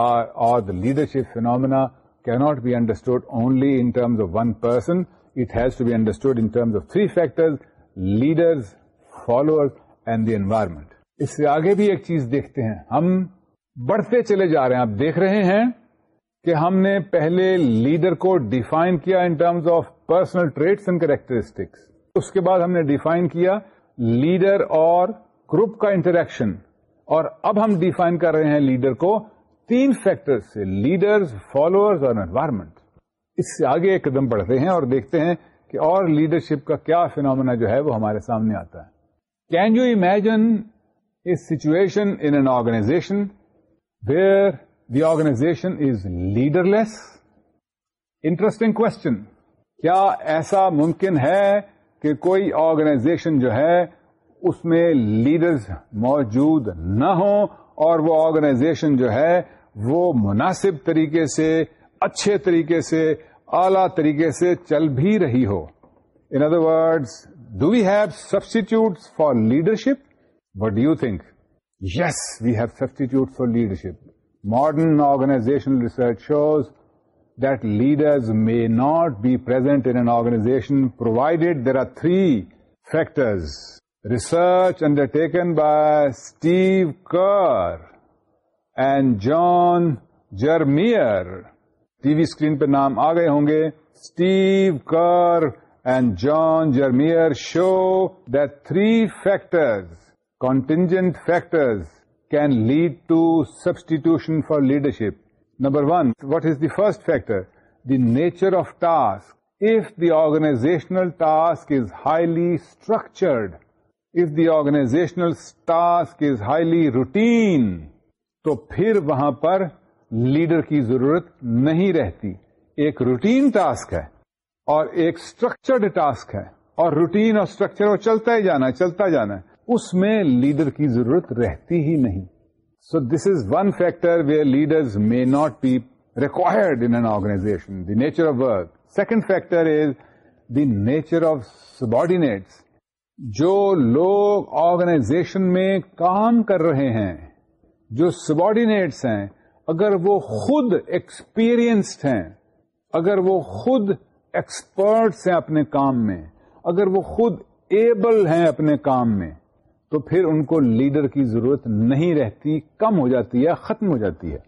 آر اور leadership phenomena cannot be understood only in terms of one person. It has to be understood in terms of three factors, leaders, followers and the environment. اس سے آگے بھی ایک چیز دیکھتے ہیں ہم بڑھتے چلے جا رہے ہیں آپ دیکھ رہے ہیں کہ ہم نے پہلے لیڈر کو ڈیفائن کیا in terms of personal traits and characteristics اس کے بعد ہم نے ڈیفائن کیا لیڈر اور گروپ کا انٹریکشن اور اب ہم ڈیفائن کر رہے ہیں لیڈر کو تین فیکٹر سے لیڈر فالوئرز اور انوائرمنٹ اس سے آگے ایک قدم بڑھتے ہیں اور دیکھتے ہیں کہ اور لیڈرشپ کا کیا فینومنا جو ہے وہ ہمارے سامنے آتا ہے کین یو ایمیجن اس situation in an organization where the organization is leaderless interesting question کیا ایسا ممکن ہے کہ کوئی آرگنائزیشن جو ہے اس میں لیڈرز موجود نہ ہوں اور وہ آرگنائزیشن جو ہے وہ مناسب طریقے سے اچھے طریقے سے اعلی طریقے سے چل بھی رہی ہو in other word do we have substitute for leadership what do you think yes we have substitute for leadership modern organizational research shows that leaders may not be present in organization provided there are three factors research undertaken by Steve Kerr and John Jermier T V screen پہ نام آ گئے ہوں گے Steve Kerr and John Jermier show the three factors contingent factors can lead to substitution for leadership number one what is the first factor the nature of task if the organizational task is highly structured If the organizational task is highly routine, تو پھر وہاں پر لیڈر کی ضرورت نہیں رہتی ایک روٹین ٹاسک ہے اور ایک اسٹرکچرڈ ٹاسک ہے اور روٹین اور اسٹرکچر اور چلتا ہی جانا ہے چلتا جانا ہے اس میں لیڈر کی ضرورت رہتی ہی نہیں so this is one factor where leaders may not be required in an organization the nature of work second factor is the nature of subordinates جو لوگ آرگنائزیشن میں کام کر رہے ہیں جو سبارڈینیٹس ہیں اگر وہ خود ایکسپیرئنسڈ ہیں اگر وہ خود ایکسپرٹس ہیں اپنے کام میں اگر وہ خود ایبل ہیں اپنے کام میں تو پھر ان کو لیڈر کی ضرورت نہیں رہتی کم ہو جاتی ہے ختم ہو جاتی ہے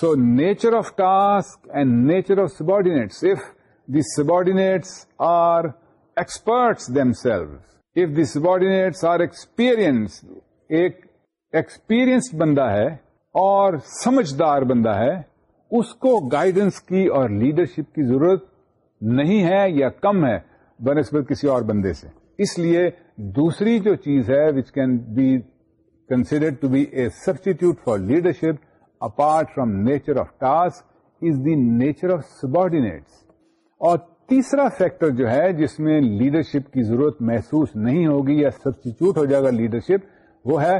so nature of task and nature of subordinates if the subordinates are experts themselves if the subordinates are experience ایک ایکسپیرئنسڈ بندہ ہے اور سمجھدار بندہ ہے اس کو گائیڈنس کی اور لیڈرشپ کی ضرورت نہیں ہے یا کم ہے بنسبت کسی اور بندے سے اس لیے دوسری جو چیز ہے which can be consider to be a substitute for leadership apart from nature of task is the nature of subordinates اور تیسرا فیکٹر جو ہے جس میں لیڈرشپ کی ضرورت محسوس نہیں ہوگی یا سبسٹیچیوٹ ہو جائے گا لیڈرشپ وہ ہے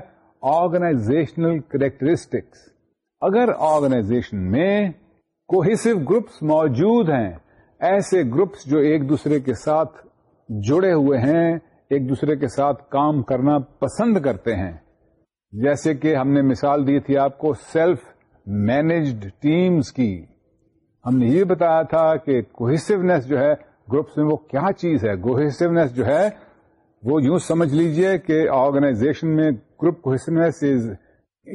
آرگنائزیشنل کریکٹرسٹکس اگر آرگنائزیشن میں کوہیسو گروپس موجود ہیں ایسے گروپس جو ایک دوسرے کے ساتھ جڑے ہوئے ہیں ایک دوسرے کے ساتھ کام کرنا پسند کرتے ہیں جیسے کہ ہم نے مثال دی تھی آپ کو سیلف مینجڈ ٹیمز کی ہم نے یہ بتایا تھا کہ کوہیسونیس جو ہے گروپس میں وہ کیا چیز ہے کوہیسونیس جو ہے وہ یوں سمجھ لیجئے کہ آرگنائزیشن میں گروپ کوہسنس از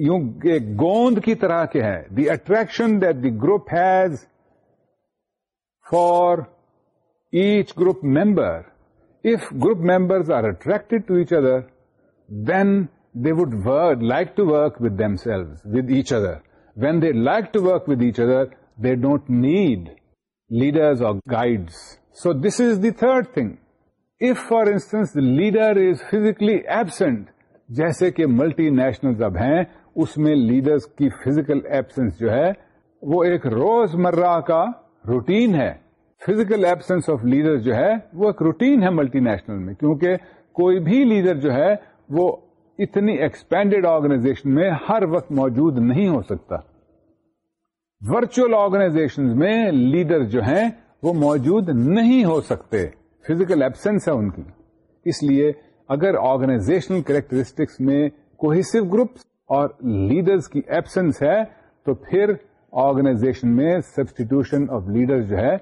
یوں ایک گوند کی طرح کے ہے the attraction that the group has for each group member if group members are attracted to each other then they would work like to work with themselves with each other when they like to work with each other they don't need leaders اور guides so this is the third thing if for the leader is physically absent جیسے کہ ملٹی نیشنل اب ہیں اس میں لیڈرز کی فزیکل ایبسنس جو ہے وہ ایک روز مرہ کا روٹین ہے فزیکل ایبسنس آف لیڈر جو ہے وہ ایک روٹین ہے ملٹی نیشنل میں کیونکہ کوئی بھی لیڈر جو ہے وہ اتنی ایکسپینڈیڈ آرگنائزیشن میں ہر وقت موجود نہیں ہو سکتا ورچوئل آرگنائزیشن میں لیڈر جو ہیں وہ موجود نہیں ہو سکتے فزیکل ایبسینس ہے ان کی اس لیے اگر آرگنائزیشنل کریکٹرسٹکس میں کوہیسو گروپس اور لیڈرس کی ایبسینس ہے تو پھر آرگنائزیشن میں سبسٹیٹیوشن آف لیڈر جو ہے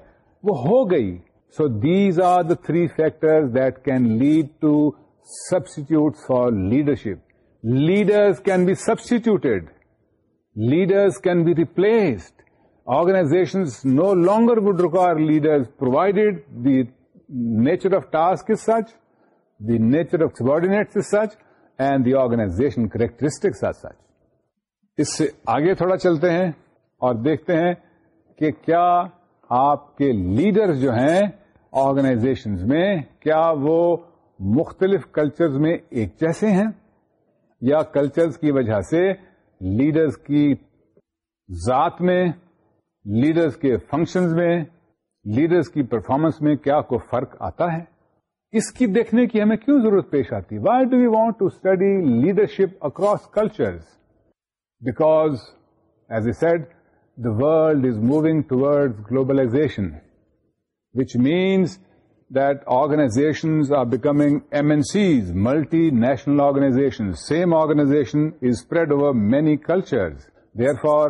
وہ ہو گئی so these are the three factor that can lead to substitute for leadership leaders can be substituted leaders leaders can be replaced organization no longer would require leader provided the nature of task is such, the nature of subordinates is such, and the organization characteristics are such. اس سے آگے تھوڑا چلتے ہیں اور دیکھتے ہیں کہ کیا آپ کے لیڈر جو ہیں آرگنائزیشنز میں کیا وہ مختلف کلچرز میں ایک جیسے ہیں یا کلچرز کی وجہ سے لیڈرز کی ذات میں لیڈرز کے فنکشنز میں لیڈرز کی پرفارمنس میں کیا کوئی فرق آتا ہے اس کی دیکھنے کی ہمیں کیوں ضرورت پیش آتی why do you want to study leadership across culture because as I said the world is moving towards globalisation which means that organisations are becoming M N Cs multi national organization same organization is spread over many cultures therefore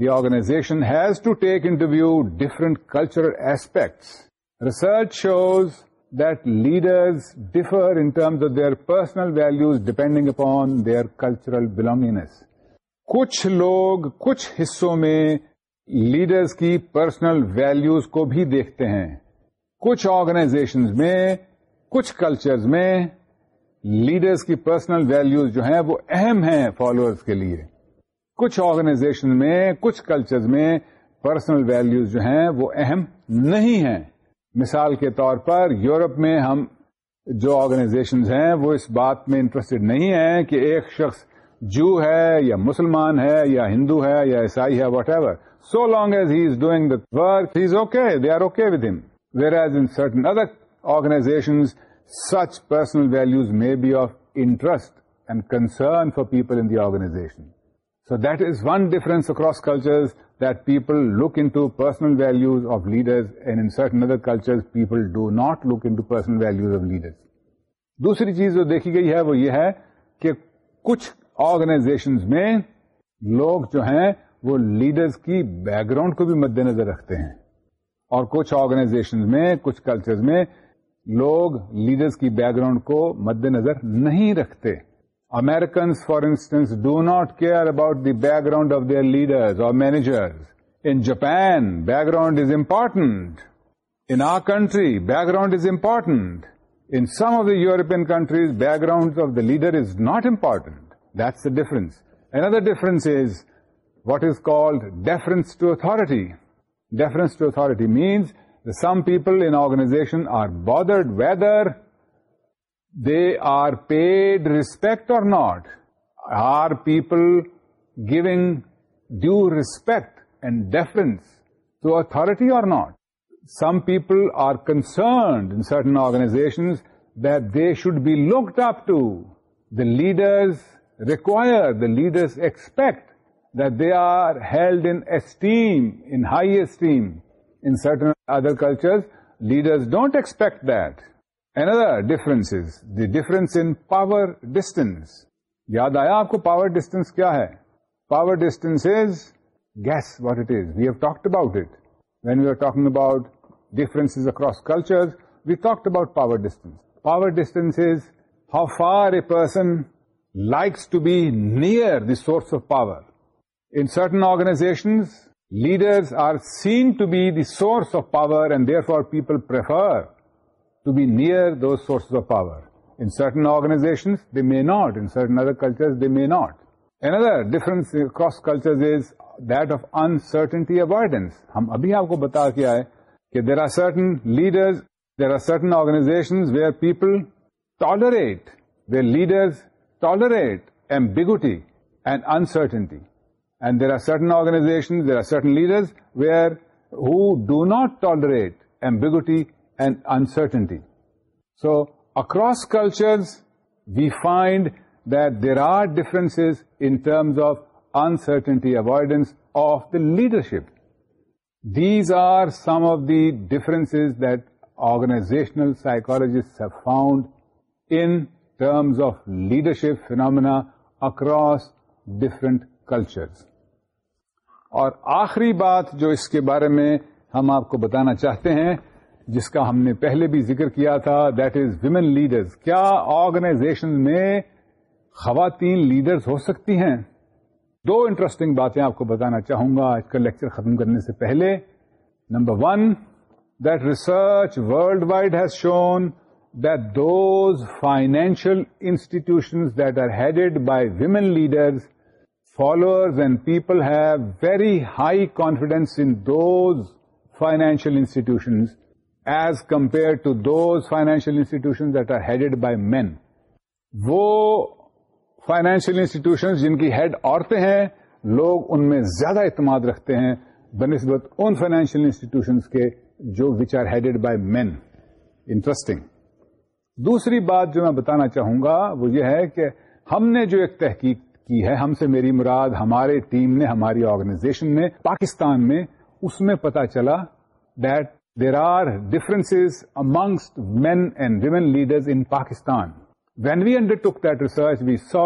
the organisation has to take into view different cultural aspects research shows that leaders differ in terms of their personal values depending upon their cultural belongingness کچھ لوگ کچھ حصوں میں لیڈرس کی پرسنل ویلوز کو بھی دیکھتے ہیں کچھ آرگنائزیشنز میں کچھ کلچرز میں لیڈرس کی پرسنل ویلوز جو ہیں وہ اہم ہیں فالوئرز کے لیے کچھ آرگنائزیشن میں کچھ کلچرز میں پرسنل ویلوز جو ہیں وہ اہم نہیں ہیں مثال کے طور پر یورپ میں ہم جو آرگنائزیشنز ہیں وہ اس بات میں انٹرسٹڈ نہیں ہیں کہ ایک شخص جو ہے یا مسلمان ہے یا ہندو ہے یا عیسائی ہے whatever so long as he is doing the work is okay they are okay with him whereas in certain other organization such personal values may be of interest and concern for people in the organization so that is one difference across that that people look in personal values of leaders and certain other cultures people do not look into personal values of leaders. دوسری چیز جو دیکھی گئی ہے وہ یہ ہے کہ کچھ آرگنائزیشنز میں لوگ جو ہیں وہ لیڈرس کی بیک گراؤنڈ کو بھی مد نظر رکھتے ہیں اور کچھ آرگنائزیشن میں کچھ کلچر میں لوگ لیڈرس کی بیک گراؤنڈ کو مد نظر نہیں رکھتے Americans, for instance, do not care about the background of their leaders or managers. In Japan, background is important. In our country, background is important. In some of the European countries, background of the leader is not important. That's the difference. Another difference is what is called deference to authority. Deference to authority means that some people in an organization are bothered whether they are paid respect or not? Are people giving due respect and deference to authority or not? Some people are concerned in certain organizations that they should be looked up to. The leaders require, the leaders expect that they are held in esteem, in high esteem. In certain other cultures, leaders don't expect that. Another difference the difference in power distance یاد آیا آپ کو پاور ڈسٹینس کیا ہے power distance guess what it is we have talk about it when we who talk about difference across cultures we talk about power distance power distance is how far a person like to be near the source of power in certain organizations leaders are seen to be the source of power and therefore people prefer to be near those sources of power in certain organizations they may not certain other culture they may not another difference across cultures is that of uncertainty avoidance ہم ابھی آپ کو بتا کیا ہے کہ there are certain leaders there are certain organizations where people tolerate where leaders tolerate ambiguity and uncertainty and there are certain organization there are certain leaders where who not tolerate ambiguity So, uncertainty so across find we find there are in in terms of uncertainty avoidance of the leadership these are some of the that organizational psychologist have found in terms of leadership phenomena across different cultures. اور آخری بات جو اس کے بارے میں ہم آپ کو بتانا چاہتے ہیں جس کا ہم نے پہلے بھی ذکر کیا تھا دیٹ از ویمن لیڈرز کیا آرگنائزیشن میں خواتین لیڈرز ہو سکتی ہیں دو انٹرسٹنگ باتیں آپ کو بتانا چاہوں گا آج کا لیکچر ختم کرنے سے پہلے number one that research worldwide has shown that those financial institutions that are headed by women leaders followers and people have very high confidence in those financial institutions as compare to those financial institution headed by men وہ فائنینشیل انسٹیٹیوشن جن کی ہیڈ عورتیں ہیں لوگ ان میں زیادہ اعتماد رکھتے ہیں بنسبت ان فائنینشیل انسٹیٹیوشنس کے جو which are headed by men interesting دوسری بات جو میں بتانا چاہوں گا وہ یہ ہے کہ ہم نے جو ایک تحقیق کی ہے ہم سے میری مراد ہمارے ٹیم نے ہماری آرگنائزیشن نے پاکستان میں اس میں پتا چلا that there are differences amongst men and women leaders in Pakistan when we undertook that research we saw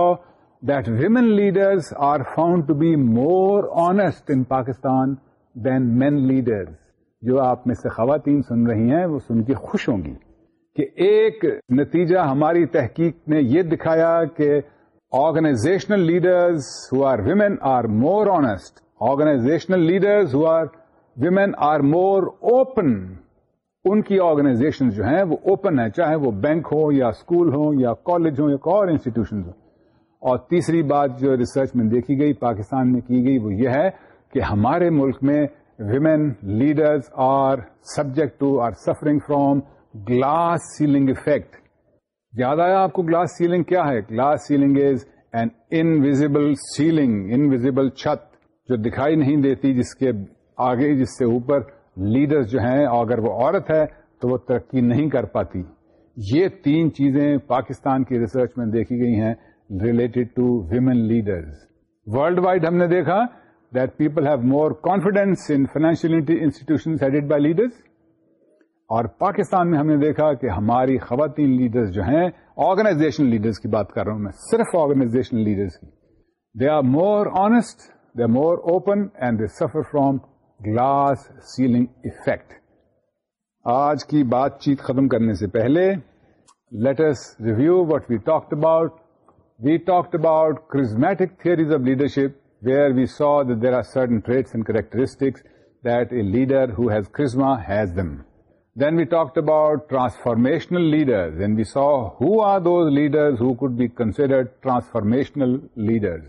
that leaders leaders are found to be more honest in Pakistan than men leaders جو آپ میں سے خواتین سن رہی ہیں وہ سن کے خوش ہوں گی کہ ایک نتیجہ ہماری تحقیق نے یہ دکھایا کہ organizational leaders who are women are more honest organizational leaders who are women are more open ان کی آرگنائزیشن جو ہیں وہ اوپن ہیں چاہے وہ بینک ہو یا اسکول ہو یا کالج ہو یا اور انسٹیٹیوشن ہو اور تیسری بات جو ریسرچ میں دیکھی گئی پاکستان میں کی گئی وہ یہ ہے کہ ہمارے ملک میں women leaders are subject to are suffering from glass ceiling effect یاد آیا آپ کو گلاس سیلنگ کیا ہے glass ceiling is an invisible ceiling invisible چھت جو دکھائی نہیں دیتی جس کے آگے جس سے اوپر لیڈر جو ہیں اگر وہ عورت ہے تو وہ ترقی نہیں کر پاتی یہ تین چیزیں پاکستان کی ریسرچ میں دیکھی گئی ہیں related to women leaders worldwide ہم نے دیکھا that people have more confidence in financial institution headed by leaders اور پاکستان میں ہم نے دیکھا کہ ہماری خواتین لیڈرز جو ہیں آرگنائزیشن لیڈرز کی بات کر رہا ہوں میں صرف آرگنائزیشن لیڈرز کی they are more honest they are more open and they suffer from glass ceiling effect آج کی بات چیت ختم کرنے سے پہلے let's review what we talk about we talk about charismatic theories of leadership where we saw there are certain traits and characteristics that a leader who has charisma has them then we talk about transformational leader then we saw who are those leader could be considered transformational leaders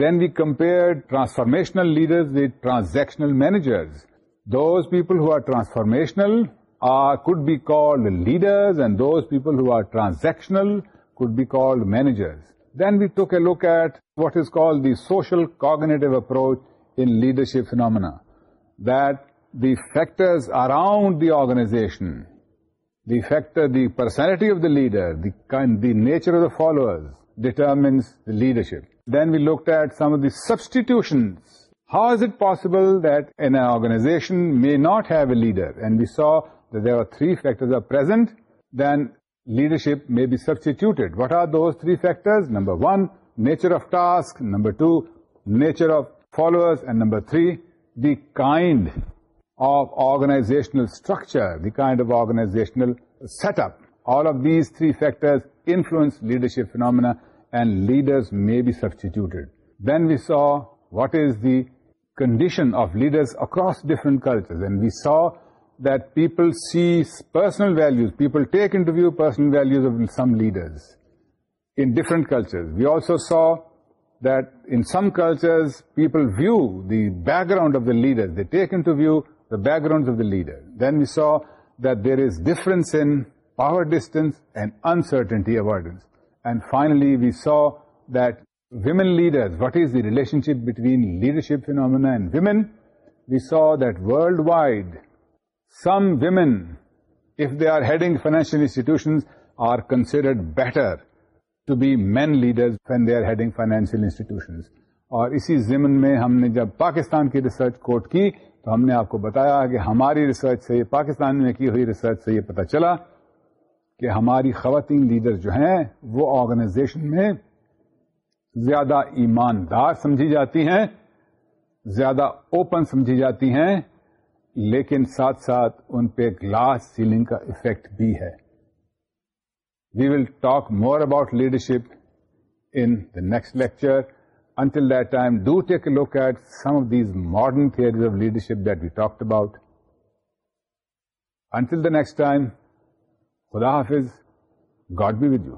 Then we compared transformational leaders with transactional managers. Those people who are transformational could be called leaders, and those people who are transactional could be called managers. Then we took a look at what is called the social cognitive approach in leadership phenomena, that the factors around the organization, the personality of the leader, the nature of the followers determines the leadership. Then we looked at some of the substitutions. How is it possible that an organization may not have a leader? And we saw that there are three factors are present. Then leadership may be substituted. What are those three factors? Number one, nature of task. Number two, nature of followers. And number three, the kind of organizational structure, the kind of organizational setup. All of these three factors influence leadership phenomena and leaders may be substituted. Then we saw what is the condition of leaders across different cultures, and we saw that people see personal values, people take into view personal values of some leaders in different cultures. We also saw that in some cultures, people view the background of the leaders, they take into view the backgrounds of the leaders. Then we saw that there is difference in power distance and uncertainty avoidance. And finally we saw that women leader what is the relationship between leadership ویمنڈ women we saw that worldwide some ویمینڈنگ financial institutions are considered better to be men leader when they are head financial institutions اور اسی ضمن میں ہم نے جب پاکستان کی ریسرچ کوٹ کی تو ہم نے آپ کو بتایا کہ ہماری ریسرچ سے پاکستان میں کی ہوئی ریسرچ سے یہ پتا چلا کہ ہماری خواتین لیڈر جو ہیں وہ آرگنائزیشن میں زیادہ ایماندار سمجھی جاتی ہیں زیادہ اوپن سمجھی جاتی ہیں لیکن ساتھ ساتھ ان پہ گلاس سیلنگ کا افیکٹ بھی ہے we will talk more about leadership in the next lecture until that time take a look at some of these modern theories of leadership that we talk about until the next time خدا حافظ گاڈ بی ود یو